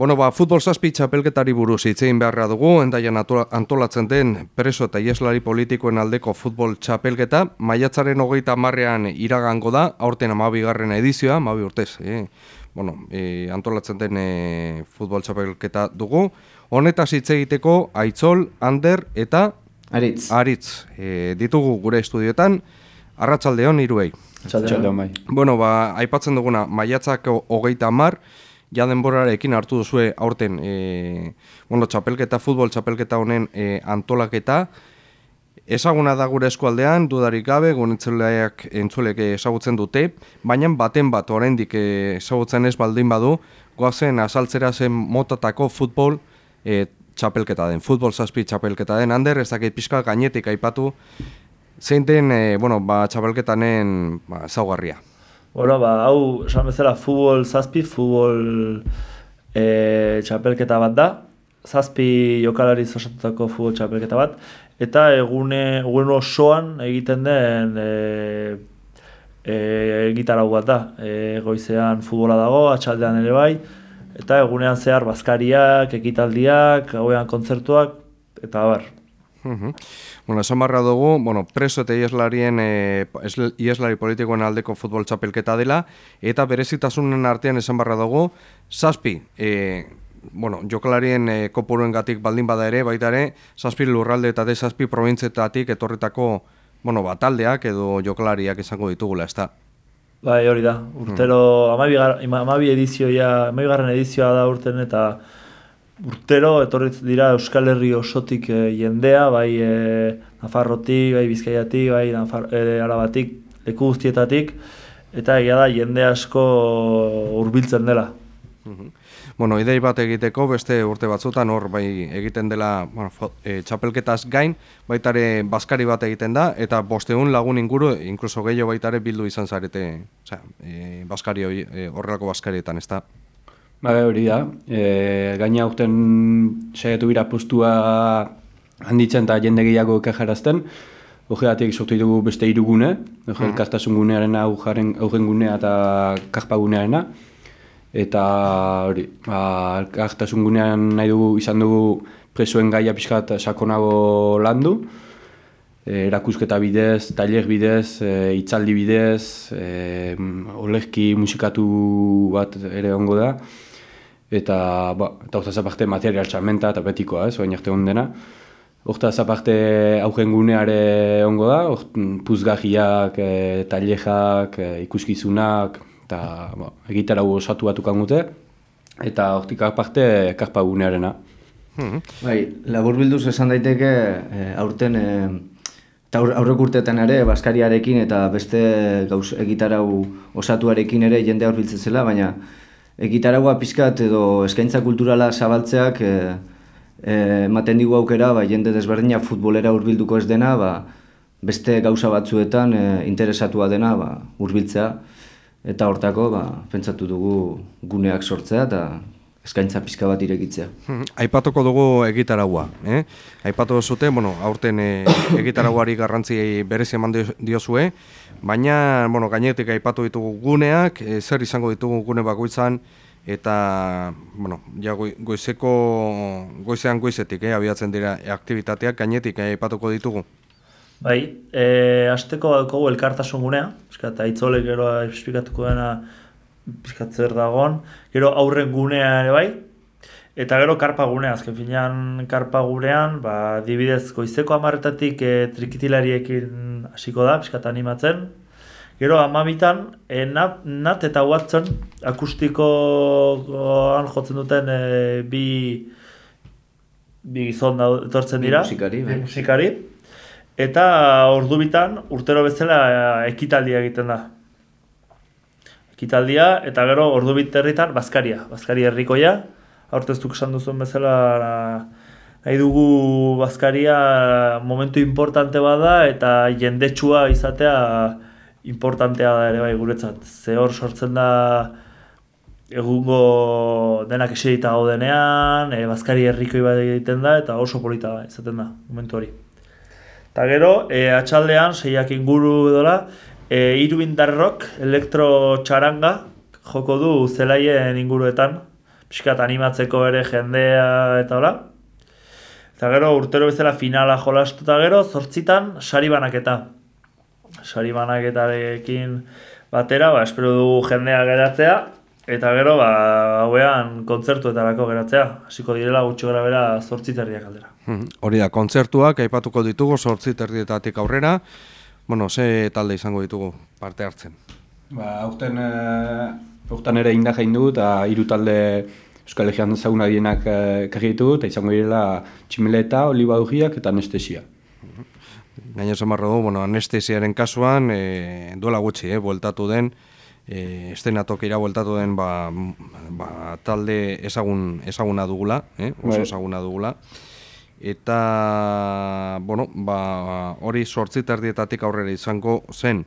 Bueno, ba, futbol zazpi txapelketari buruz hitzein beharra dugu, endaian antolatzen den preso eta ieslari politikoen aldeko futbol txapelketa, maiatzaren hogeita marrean iragango da, aurten amabigarren edizioa, amabi urtez, eh? bueno, e, antolatzen den e, futbol txapelketa dugu. Honetaz hitz egiteko, Aitzol, Ander eta Aritz, Aritz e, ditugu gure estudioetan, arratsaldeon hiruei. Txaldeon bai. Bueno, ba, aipatzen duguna, maiatzak hogeita mar, ja denborarekin hartu duzue aurten, e, bueno, txapelketa, futbol txapelketa honen e, antolaketa, Ezaguna da gure eskualdean, dudarik gabe, gunetzeleak entzulek ezagutzen dute, baina baten bat oraindik ezagutzen ez baldin badu, goazen azaltzera zen motatako futbol e, txapelketa den, futbol zazpi txapelketa den, hander ez dakit pixka gainetik aipatu, zein den, e, bueno, ba, txapelketanen ba, zaugarria. Bueno, ba, hau, esan bezala, futbol zazpi, futbol e, txapelketa bat da, zazpi jokalari osatutako futbol txapelketa bat, eta egune, egune osoan egiten den e, e, gitarau bat da. E, goizean futbola dago, atxaldean ere bai, eta egunean zehar bazkariak, ekitaldiak, hauean kontzertuak, eta bar. Uhum. Bueno, esan barra dugu, bueno, preso eta ieslarien, e, ieslari politikoen aldeko futbol txapelketa dela, eta berezitasunen artean esan barra dugu, zazpi, e, bueno, jokalarien e, kopuruen gatik baldin bada ere, baita ere, zazpi lurralde eta de zazpi provintzietatik etorretako, bueno, bataldeak edo jokalariak izango ditugula, ez da? Bai, hori da, urtero, hmm. amabi edizioa, amabi edizioa da urten eta urtero etorri dira Euskal Herri osotik e, jendea, bai e, Nafarrotik, bai Bizkaiatik, bai Nafar, e, Arabatik, leku guztietatik, eta egia da jende asko hurbiltzen dela. Bueno, idei bat egiteko beste urte batzutan hor bai egiten dela bueno, e, txapelketaz gain, baitare baskari bat egiten da, eta bosteun lagun inguru, inkluso gehiago baitare bildu izan zarete, osea, e, baskari e, horrelako baskarietan, ez da? Ba, hori da, e, gaina urten saietu bira postua handitzen eta jende gehiago ekajarazten, Horregatik sortu ditugu beste irugune, mm. elkartasun gunearen aurren gunea eta karpa gunearena. Eta hori, ba, elkartasun gunean nahi dugu izan dugu presoen gaia pixkat sakonago landu, e, erakusketa bidez, tailer bidez, e, itzaldi bidez, e, olerki musikatu bat ere ongo da, eta ba, eta hortaz aparte material txarmenta eta betikoa, ez, oain arte ondena. Hortaz aparte augen guneare ongo da, puzgahiak, e, tailexak, e, ikuskizunak, eta ba, egitara osatu batukan gute, eta hortik aparte karpa gunearena. Hmm. Bai, labur bilduz esan daiteke e, aurten e, eta aurrek urteetan ere Baskariarekin eta beste gauz egitarau osatuarekin ere jende aurbiltzen zela, baina egitaragua pizkat edo eskaintza kulturala zabaltzeak e, e, ematen digu aukera, ba, jende desberdina futbolera hurbilduko ez dena, ba, beste gauza batzuetan e, interesatua dena ba, hurbiltzea. Eta hortako, ba, pentsatu dugu guneak sortzea eta eskaintza pizka bat irekitzea. Hmm, aipatuko dugu egitaragua, eh? Aipatu zute, bueno, aurten e, egitaraguari garrantzi berezi eman diozue, baina, bueno, gainetik aipatu ditugu guneak, e, zer izango ditugu gune bakoitzan, eta, bueno, ja goizeko, goizean goizetik, eh, abiatzen dira aktivitateak gainetik eh, aipatuko ditugu. Bai, e, azteko daukogu elkartasun gunea, eta itzolek gero esplikatuko dena zer dagoen, gero aurren gunea ere bai, eta gero karpa gunea, azken finean karpa gunean, ba, dibidez goizeko amarretatik e, trikitilariekin hasiko da, piskat animatzen, Gero amabitan, e, nat, nat eta Watson akustikoan jotzen duten e, bi, bi gizon da, etortzen dira. musikari. Bai. musikari. Eta ordu bitan urtero bezala ekitaldia egiten da. Ekitaldia eta gero ordu bit herritan bazkaria, bazkaria herrikoia. Aurteztuk esan duzuen bezala nahi dugu bazkaria momentu importante bada eta jendetsua izatea importantea da ere bai guretzat. Ze hor sortzen da egungo denak eserita gaudenean, e, bazkari herrikoi bat egiten da eta oso polita izaten da momentu hori. Eta gero, e, atxaldean, seiak inguru edola, e, irubindarrok, elektro txaranga, joko du zelaien inguruetan, pixkat animatzeko ere jendea eta hola. Eta gero urtero bezala finala jolastu eta gero, zortzitan sari banaketa. Sari banaketarekin batera, ba, espero dugu jendea geratzea, eta gero, ba, hauean kontzertuetarako geratzea. Hasiko direla gutxi gara bera zortziterriak aldera. Mhm. Hori da, kontzertuak aipatuko ditugu sortzi terdietatik aurrera. Bueno, ze talde izango ditugu parte hartzen. Ba, aurten, eh, aurten ere inda jain du eta hiru talde Euskal Herrian ezaguna dienak eh, ekarri ditu eta izango direla tximeleta, olibadugiak eta anestesia. Gaina zamarra du, bueno, anestesiaren kasuan, e, duela gutxi, eh, bueltatu den, e, estenatokira bueltatu den ba, ba, talde ezagun, ezaguna dugula, eh, oso Bai. ezaguna dugula. Eta, bueno, ba, hori sortzi terdietatik aurrera izango zen.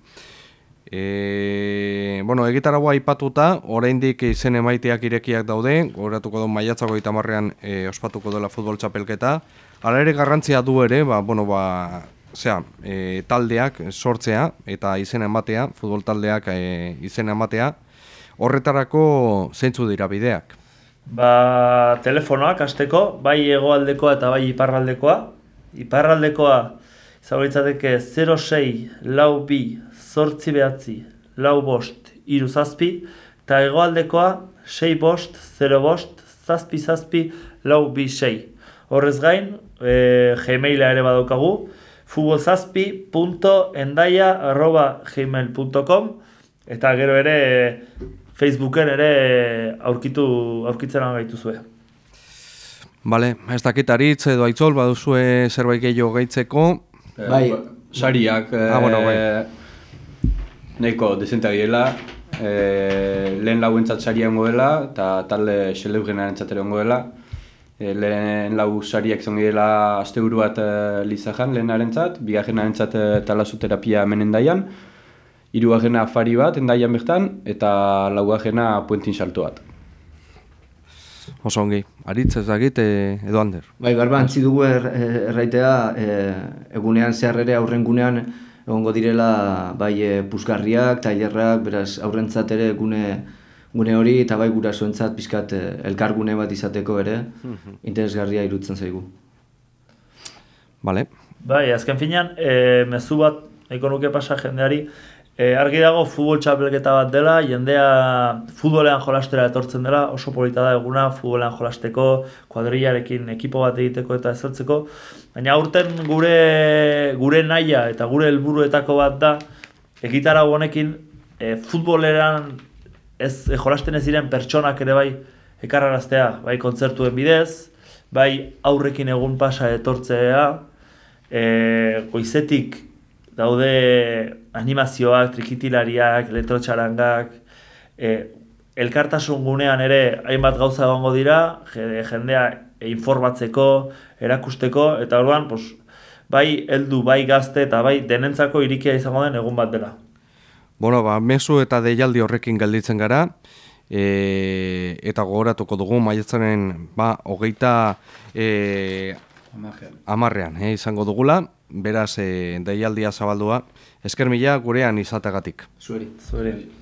E, bueno, egitaragua aipatuta, oraindik izen emaiteak irekiak daude, goratuko du maiatzako eta marrean e, ospatuko dela futbol txapelketa. Hala ere garrantzia du ere, ba, bueno, ba, zera, e, taldeak sortzea eta izena ematea, futbol taldeak e, izena ematea, horretarako zeintzu dira bideak. Ba, telefonoak hasteko, bai hegoaldekoa eta bai iparraldekoa. Iparraldekoa izango litzateke 06 lau bi zortzi behatzi lau bost hiru zazpi eta hegoaldekoa 6 bost 0 bost zazpi zazpi lau bi sei. Horrez gain, e, gmaila ere badaukagu, futbolzazpi.endaia.gmail.com eta gero ere Facebooken ere aurkitu aurkitzen gaituzue. Bale, ez dakit aritz edo aitzol, baduzue zerbait gehiago gaitzeko, Eh, Bai. ba, Sariak, Ah, bueno, bai. eh, nahiko desenta direla, eh, lehen lauentzat saria dela, eta talde xeleugenaren txatera dela. Eh, lehen lau sariak izango direla asteburu bat eh, lizajan lehenaren txat, bigarrenaren txat eh, talasoterapia hemen endaian, hirugarrena afari bat endaian bertan, eta laugarrena puentin salto bat. oso ongi. Aritz ez dakit e, edo ander. Bai, barba, antzi dugu er, er- erraitea, e, egunean zehar ere aurrengunean egongo direla bai e, puzgarriak, tailerrak, beraz aurrentzat ere gune, gune hori eta bai gurasoentzat pizkat e, elkargune bat izateko ere interesgarria irutzen zaigu. Bale, Bai, azken finean, e, mezu bat nahiko nuke pasa jendeari, e, argi dago futbol txapelketa bat dela, jendea futbolean jolastera etortzen dela, oso polita da eguna futbolean jolasteko, kuadrillarekin ekipo bat egiteko eta ezertzeko, baina aurten gure gure naia eta gure helburuetako bat da egitarau honekin e, futboleran ez e, jolasten ez diren pertsonak ere bai ekarraraztea, bai kontzertuen bidez, bai aurrekin egun pasa etortzea, e, goizetik daude animazioak, trikitilariak, elektrotxarangak, e, elkartasun gunean ere hainbat gauza egongo dira, je- jendea informatzeko, erakusteko, eta orduan, pues, bai heldu, bai gazte eta bai denentzako irikia izango den egun bat dela. Bueno, ba, mezu eta deialdi horrekin gelditzen gara, e, eta gogoratuko dugu maiatzaren ba, hogeita e, amarrean eh, izango dugula, beraz e, deialdia zabaldua, esker mila gurean izategatik. Zueri. Zueri.